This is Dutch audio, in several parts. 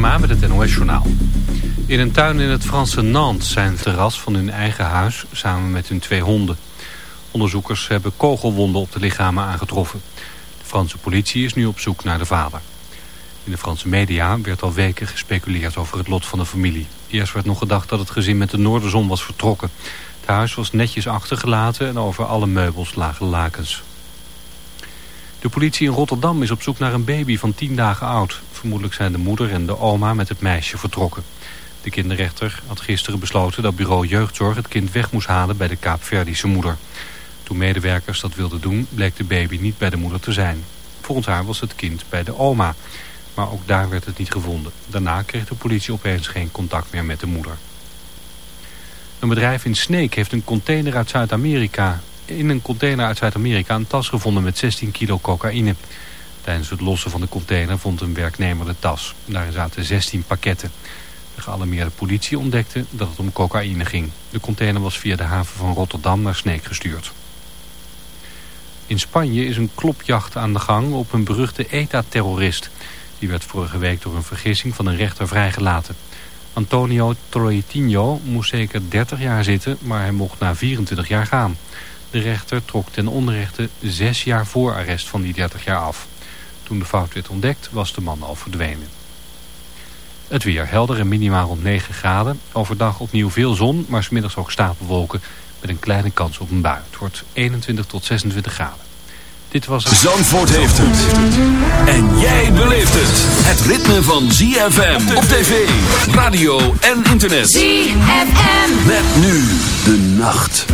Hoekstra met het NOS-journaal. In een tuin in het Franse Nantes zijn het terras van hun eigen huis samen met hun twee honden. Onderzoekers hebben kogelwonden op de lichamen aangetroffen. De Franse politie is nu op zoek naar de vader. In de Franse media werd al weken gespeculeerd over het lot van de familie. Eerst werd nog gedacht dat het gezin met de Noorderzon was vertrokken. Het huis was netjes achtergelaten en over alle meubels lagen lakens. De politie in Rotterdam is op zoek naar een baby van 10 dagen oud. Vermoedelijk zijn de moeder en de oma met het meisje vertrokken. De kinderrechter had gisteren besloten dat bureau jeugdzorg het kind weg moest halen bij de Kaapverdische moeder. Toen medewerkers dat wilden doen, bleek de baby niet bij de moeder te zijn. Volgens haar was het kind bij de oma. Maar ook daar werd het niet gevonden. Daarna kreeg de politie opeens geen contact meer met de moeder. Een bedrijf in Sneek heeft een container uit Zuid-Amerika in een container uit Zuid-Amerika een tas gevonden met 16 kilo cocaïne. Tijdens het lossen van de container vond een werknemer de tas. Daarin zaten 16 pakketten. De gealarmeerde politie ontdekte dat het om cocaïne ging. De container was via de haven van Rotterdam naar Sneek gestuurd. In Spanje is een klopjacht aan de gang op een beruchte ETA-terrorist. Die werd vorige week door een vergissing van een rechter vrijgelaten. Antonio Troitinho moest zeker 30 jaar zitten, maar hij mocht na 24 jaar gaan. De rechter trok ten onrechte zes jaar voor arrest van die 30 jaar af. Toen de fout werd ontdekt was de man al verdwenen. Het weer helder en minimaal rond 9 graden. Overdag opnieuw veel zon, maar smiddags ook stapelwolken met een kleine kans op een bui. Het wordt 21 tot 26 graden. Dit was het... Zandvoort heeft het. En jij beleeft het. Het ritme van ZFM op tv, radio en internet. ZFM. Met nu de nacht.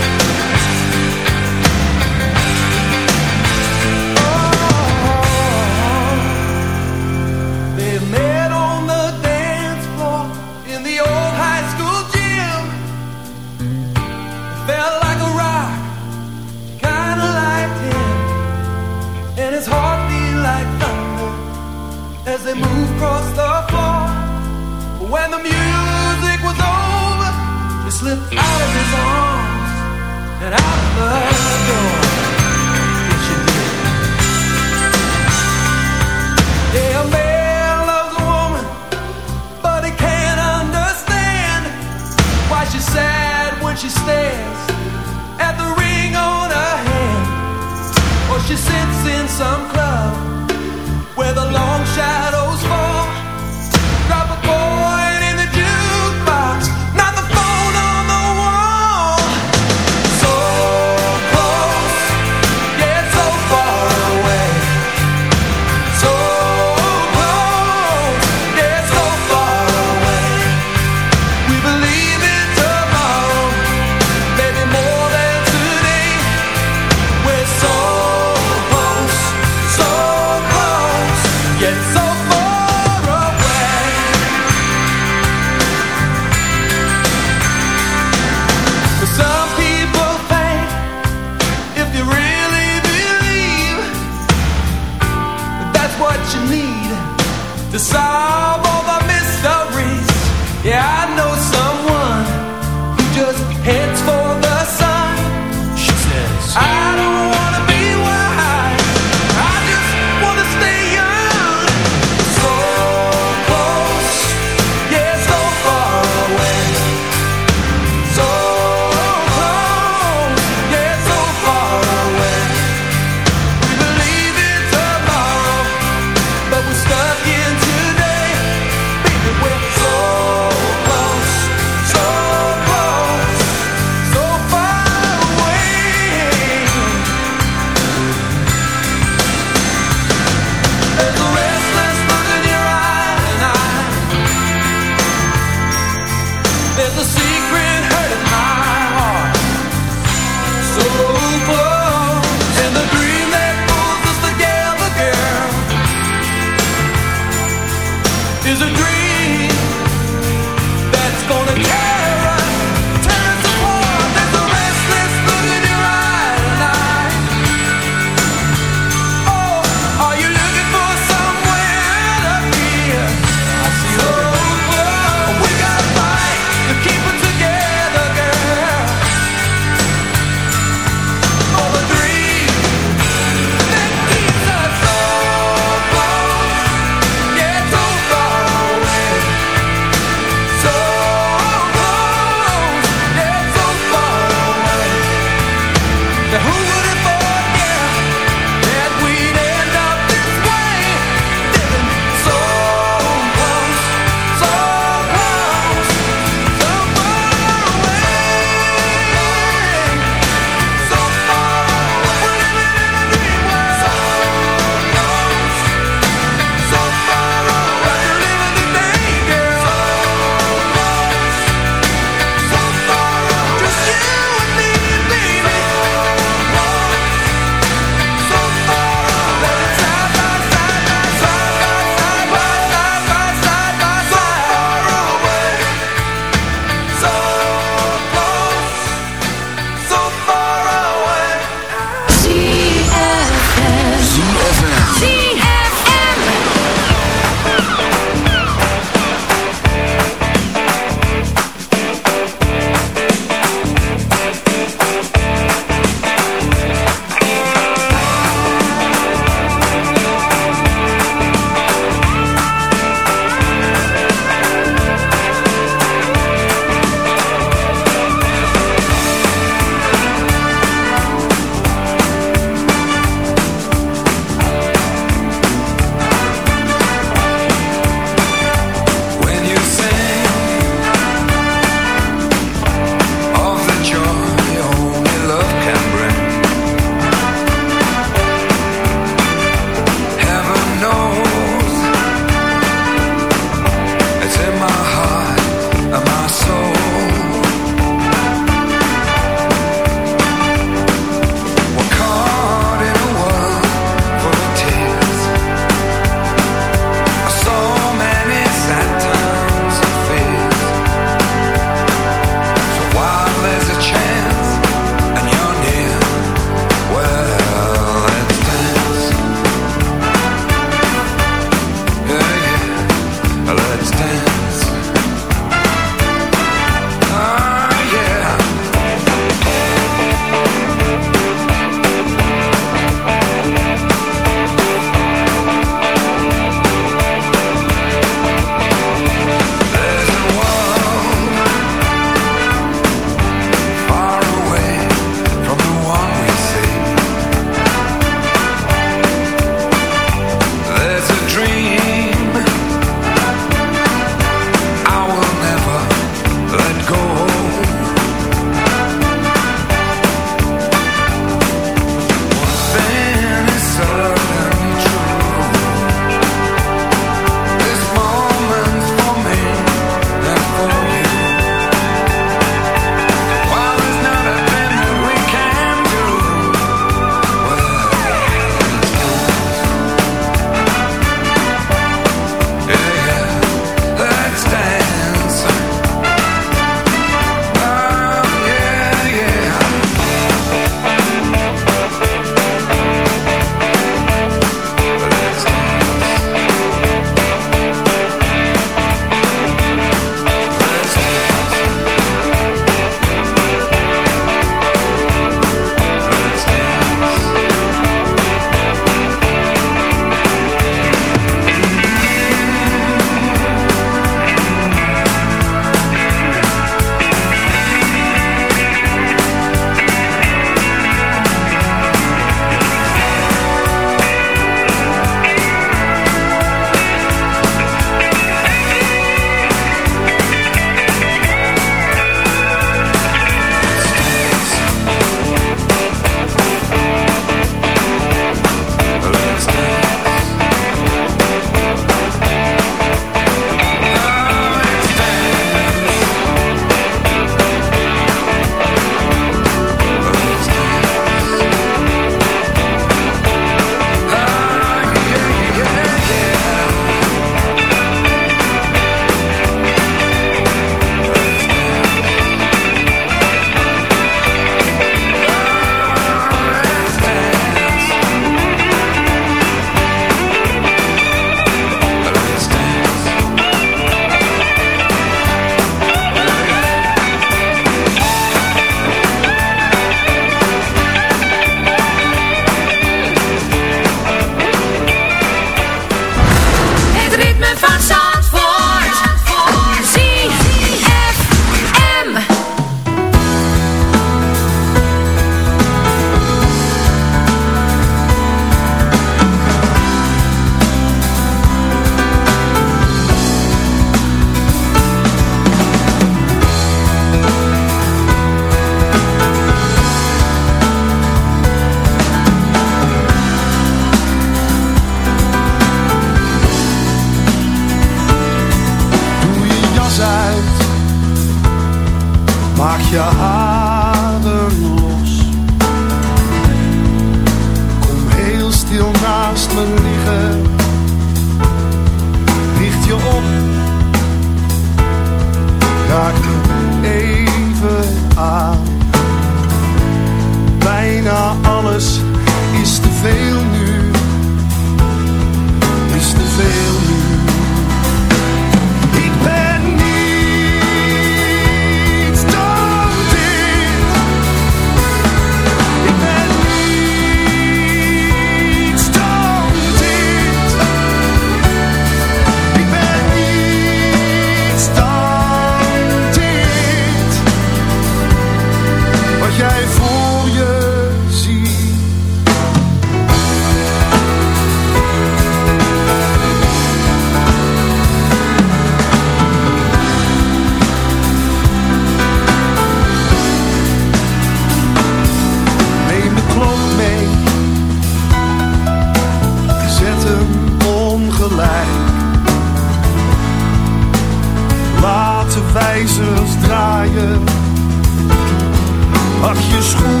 schoen.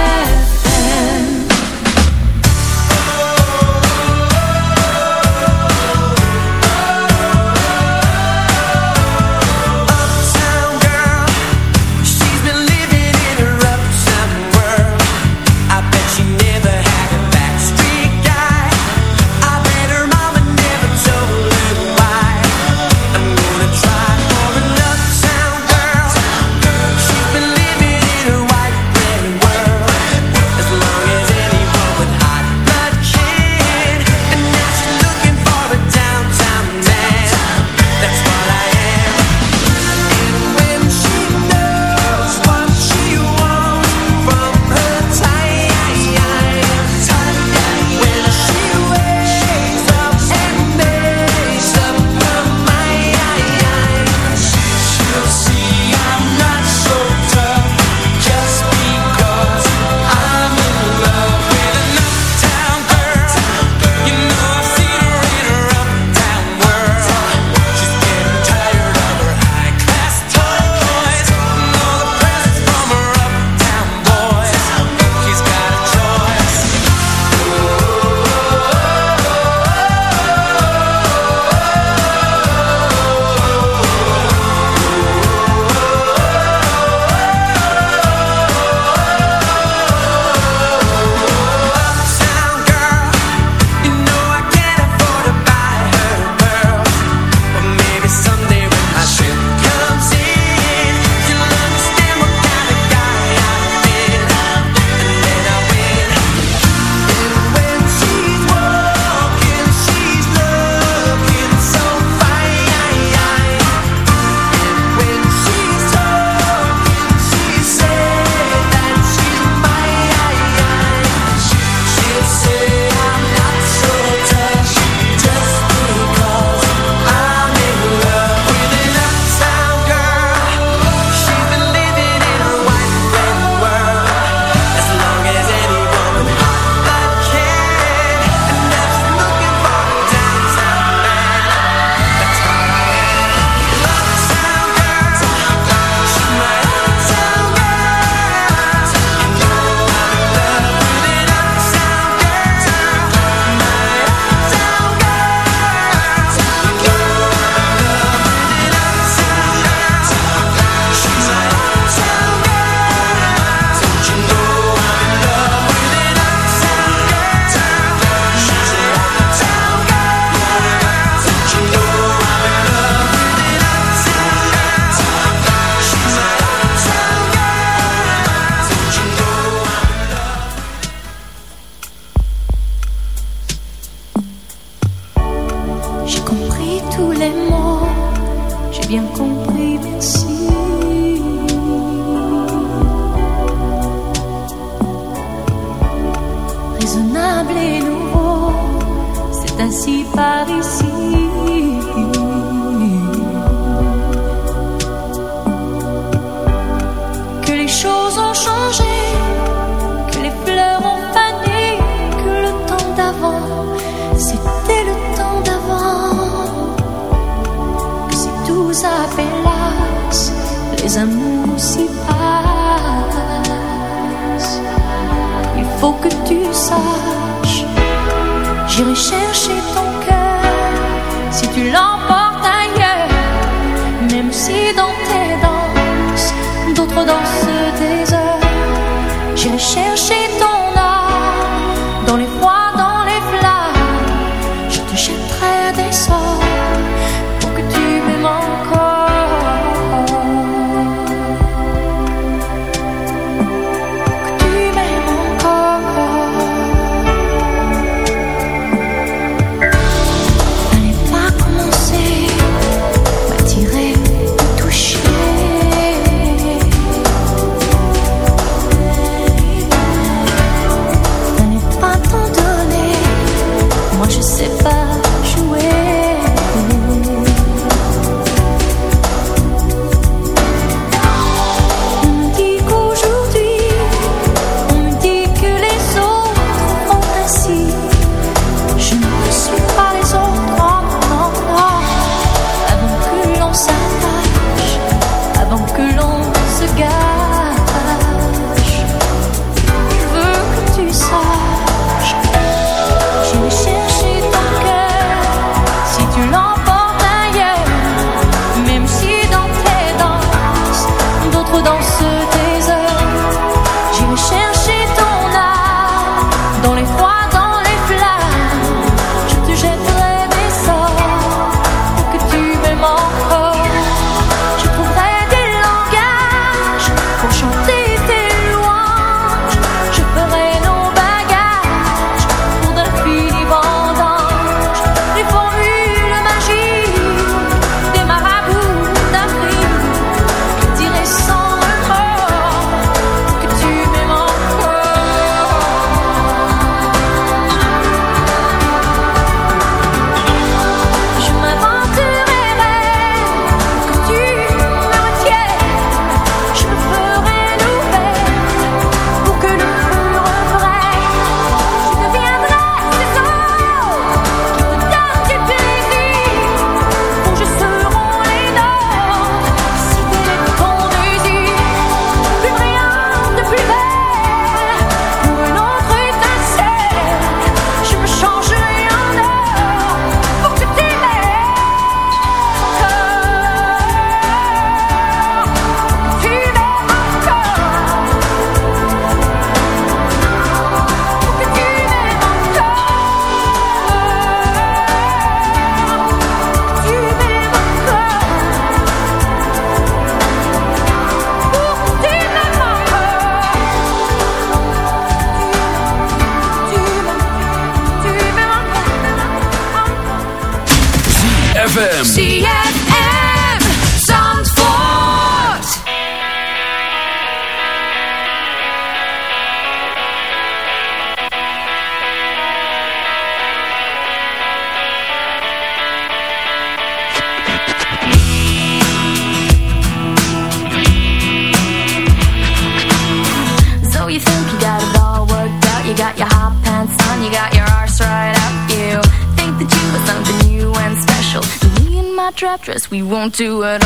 We won't do it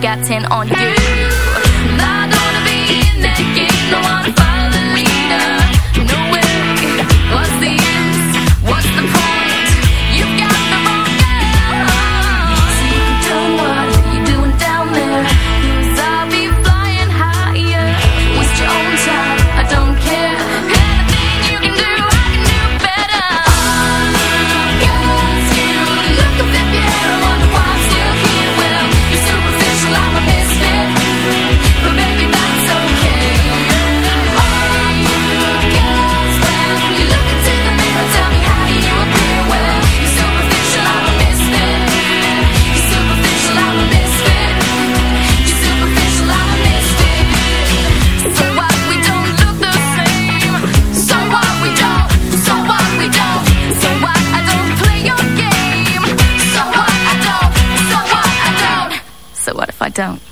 got 10 on you. Not gonna be in that game, no one don't.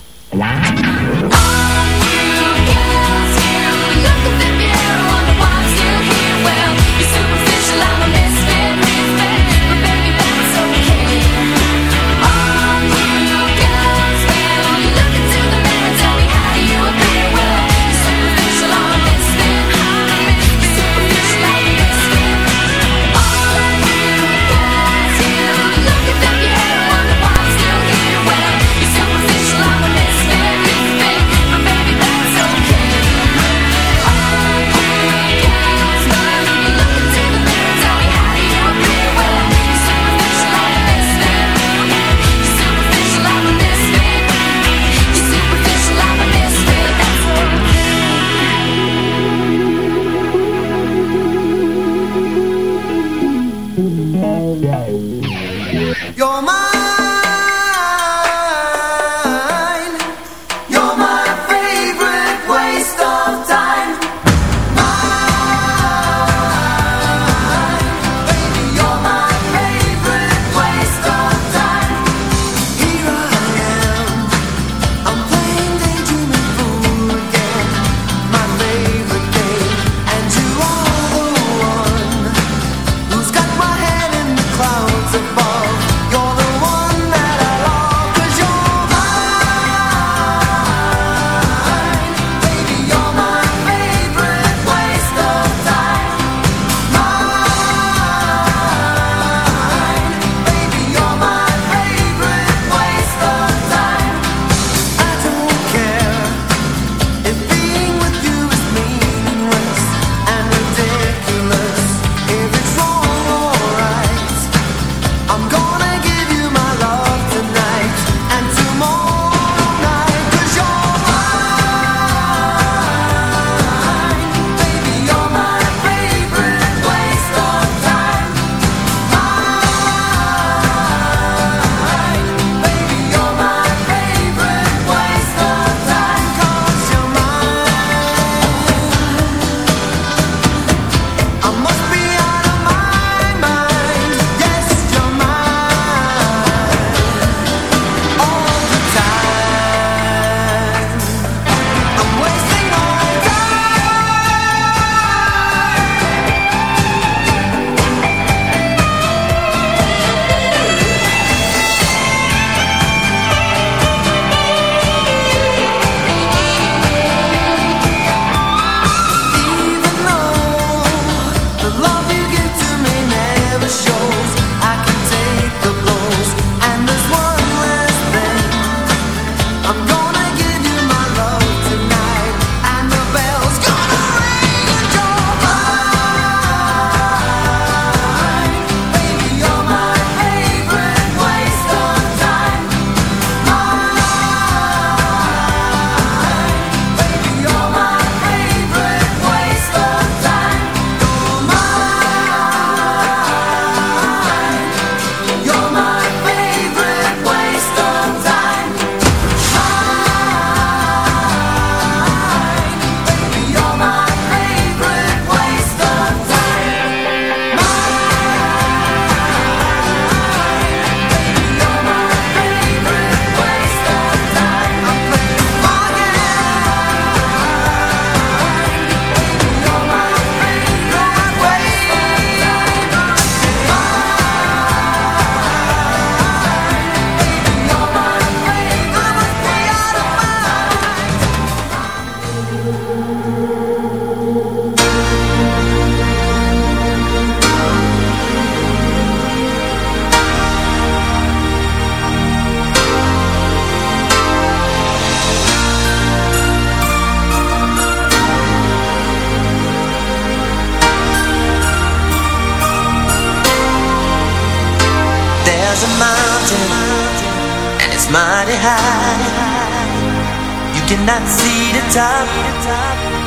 You cannot see the top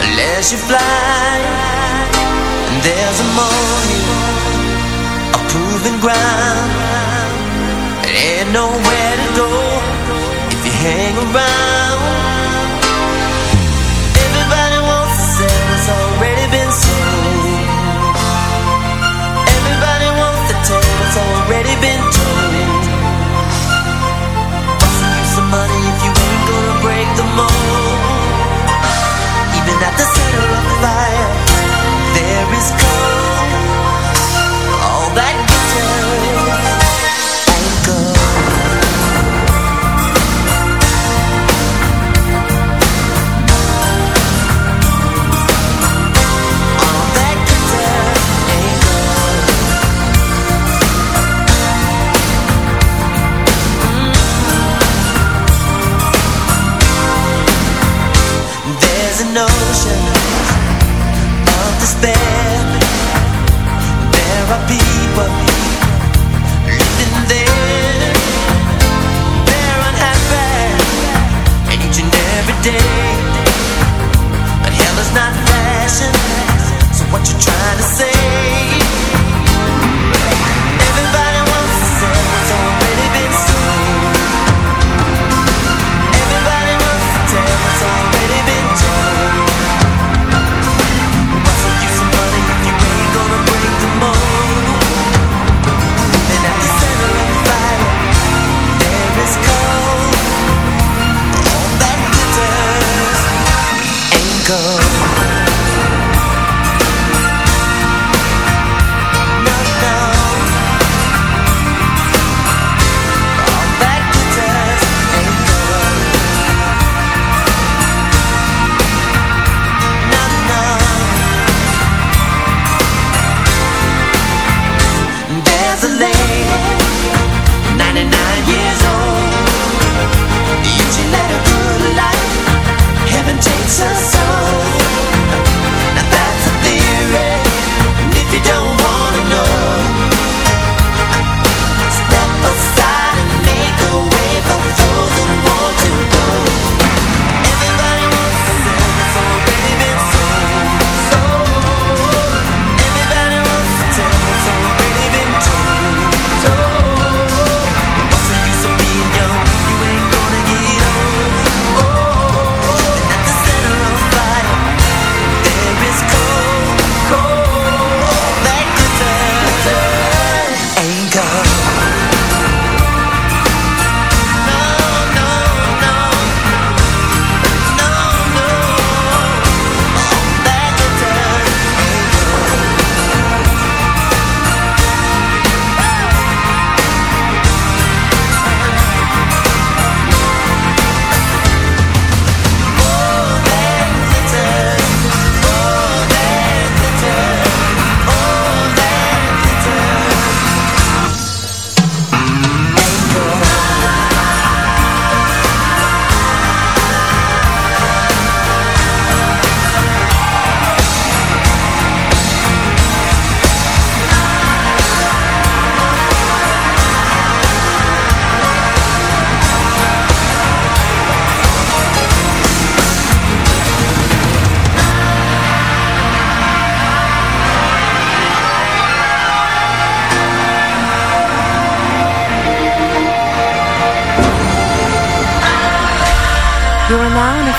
unless you fly. And there's a morning of proven ground. There ain't nowhere to go if you hang around. Everybody wants to sell, already been sold. Everybody wants to already been more Even at the center of the fire There is cold not fashion.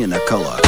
In a color.